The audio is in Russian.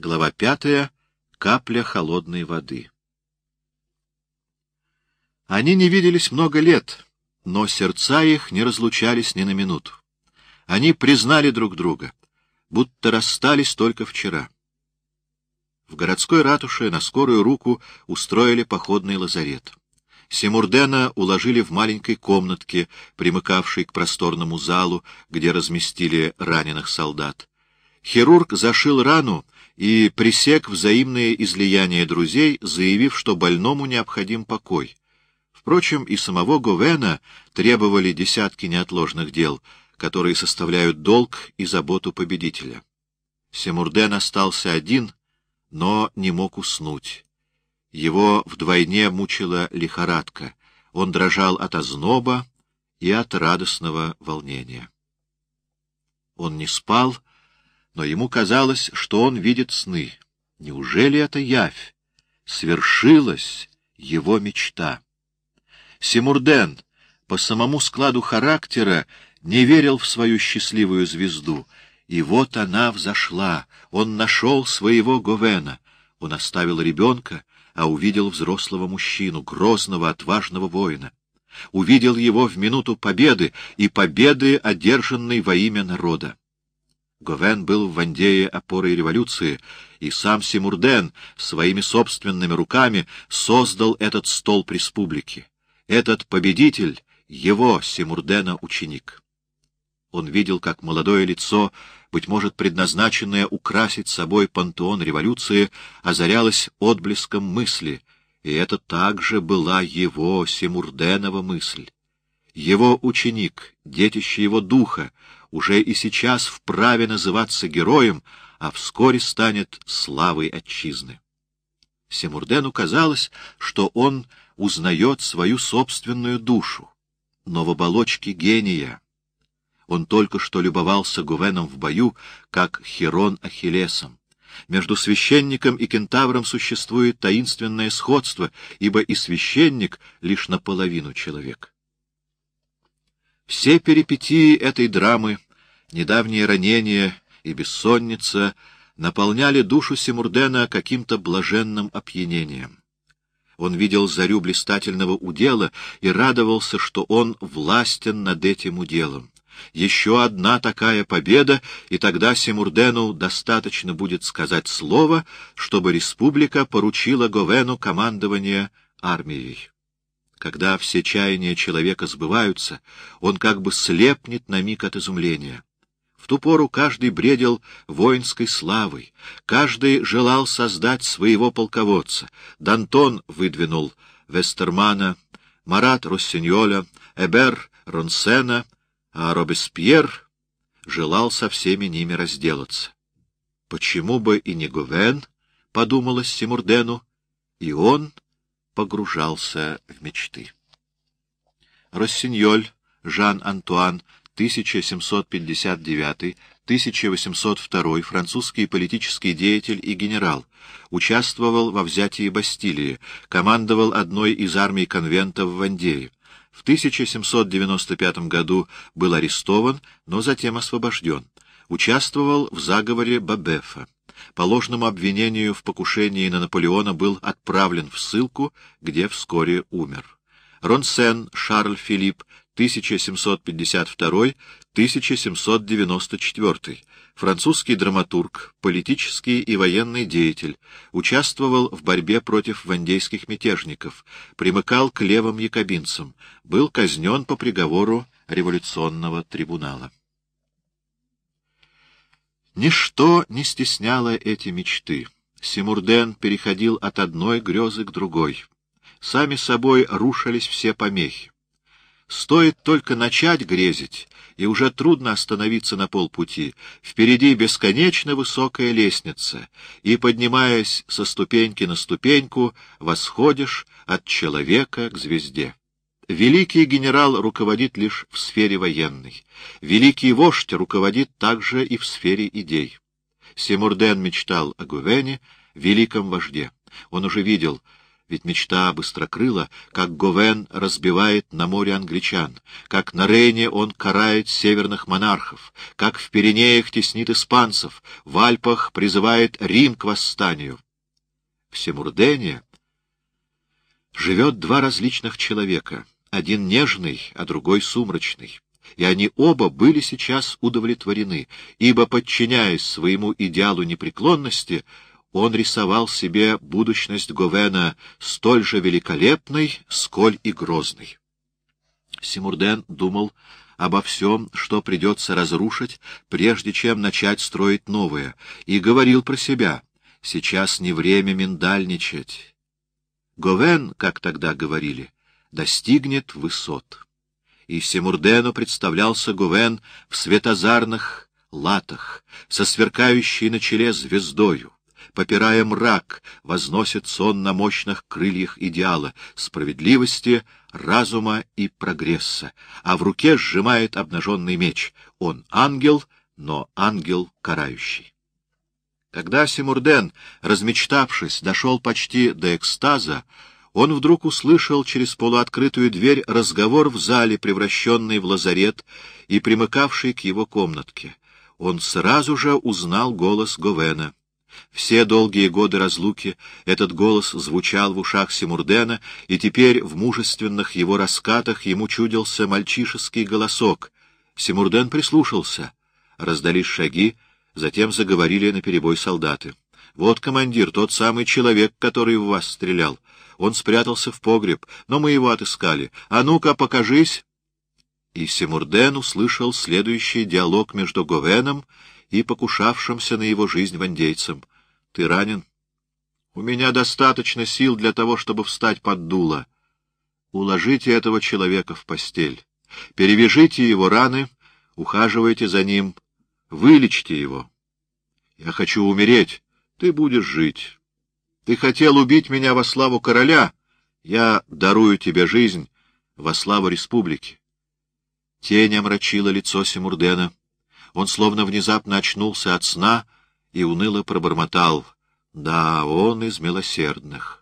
Глава пятая. Капля холодной воды. Они не виделись много лет, но сердца их не разлучались ни на минуту. Они признали друг друга, будто расстались только вчера. В городской ратуше на скорую руку устроили походный лазарет. Симурдена уложили в маленькой комнатке, примыкавшей к просторному залу, где разместили раненых солдат. Хирург зашил рану и пресек взаимные излияния друзей, заявив, что больному необходим покой. Впрочем, и самого Говена требовали десятки неотложных дел, которые составляют долг и заботу победителя. Семурден остался один, но не мог уснуть. Его вдвойне мучила лихорадка. Он дрожал от озноба и от радостного волнения. Он не спал, но ему казалось, что он видит сны. Неужели это явь? Свершилась его мечта. Симурден по самому складу характера не верил в свою счастливую звезду, и вот она взошла, он нашел своего Говена, он оставил ребенка, а увидел взрослого мужчину, грозного, отважного воина. Увидел его в минуту победы и победы, одержанной во имя народа. Говен был в Вандее опорой революции, и сам Симурден своими собственными руками создал этот столб республики. Этот победитель — его, Симурдена, ученик. Он видел, как молодое лицо, быть может, предназначенное украсить собой пантеон революции, озарялось отблеском мысли, и это также была его, Симурденова, мысль. Его ученик, детище его духа, уже и сейчас вправе называться героем, а вскоре станет славой отчизны. Семурдену казалось, что он узнает свою собственную душу, но в оболочке гения — он только что любовался Гувеном в бою, как Херон Ахиллесом. Между священником и кентавром существует таинственное сходство, ибо и священник лишь наполовину человек. Все перипетии этой драмы, недавние ранения и бессонница наполняли душу Симурдена каким-то блаженным опьянением. Он видел зарю блистательного удела и радовался, что он властен над этим уделом. Еще одна такая победа, и тогда Симурдену достаточно будет сказать слово, чтобы республика поручила Говену командование армией. Когда все чаяния человека сбываются, он как бы слепнет на миг от изумления. В ту пору каждый бредил воинской славой, каждый желал создать своего полководца. Дантон выдвинул Вестермана, Марат Россиньоля, Эбер Ронсена — а Робеспьер желал со всеми ними разделаться. Почему бы и не Гувен, — подумалось Симурдену, и он погружался в мечты. Россиньоль Жан-Антуан, 1759-1802, французский политический деятель и генерал, участвовал во взятии Бастилии, командовал одной из армий конвента в Вандее. В 1795 году был арестован, но затем освобожден. Участвовал в заговоре Бабефа. По ложному обвинению в покушении на Наполеона был отправлен в ссылку, где вскоре умер. Ронсен Шарль Филипп, 1752-1794, французский драматург, политический и военный деятель, участвовал в борьбе против вандейских мятежников, примыкал к левым якобинцам, был казнен по приговору революционного трибунала. Ничто не стесняло эти мечты. Симурден переходил от одной грезы к другой. Сами собой рушились все помехи. Стоит только начать грезить, и уже трудно остановиться на полпути. Впереди бесконечно высокая лестница, и, поднимаясь со ступеньки на ступеньку, восходишь от человека к звезде. Великий генерал руководит лишь в сфере военной. Великий вождь руководит также и в сфере идей. Симурден мечтал о Гувене, великом вожде. Он уже видел, Ведь мечта быстрокрыла, как Говен разбивает на море англичан, как на Рейне он карает северных монархов, как в Пиренеях теснит испанцев, в Альпах призывает Рим к восстанию. В Семурдене живет два различных человека, один нежный, а другой сумрачный. И они оба были сейчас удовлетворены, ибо, подчиняясь своему идеалу непреклонности, он рисовал себе будущность Говена столь же великолепной, сколь и грозной. Симурден думал обо всем, что придется разрушить, прежде чем начать строить новое, и говорил про себя, сейчас не время миндальничать. Говен, как тогда говорили, достигнет высот. И Симурдену представлялся Говен в светозарных латах, со сверкающей на челе звездою, попирая мрак, возносится он на мощных крыльях идеала, справедливости, разума и прогресса, а в руке сжимает обнаженный меч. Он ангел, но ангел карающий. Когда Симурден, размечтавшись, дошел почти до экстаза, он вдруг услышал через полуоткрытую дверь разговор в зале, превращенный в лазарет и примыкавший к его комнатке. Он сразу же узнал голос Говена. Все долгие годы разлуки этот голос звучал в ушах Симурдена, и теперь в мужественных его раскатах ему чудился мальчишеский голосок. Симурден прислушался. Раздались шаги, затем заговорили наперебой солдаты. «Вот, командир, тот самый человек, который в вас стрелял. Он спрятался в погреб, но мы его отыскали. А ну-ка, покажись!» И Симурден услышал следующий диалог между Говеном и покушавшимся на его жизнь вандейцем. — Ты ранен? — У меня достаточно сил для того, чтобы встать под дуло. Уложите этого человека в постель. Перевяжите его раны, ухаживайте за ним, вылечите его. Я хочу умереть, ты будешь жить. Ты хотел убить меня во славу короля, я дарую тебе жизнь во славу республики. Тень омрачила лицо Симурдена. Он словно внезапно очнулся от сна и уныло пробормотал. Да, он из милосердных.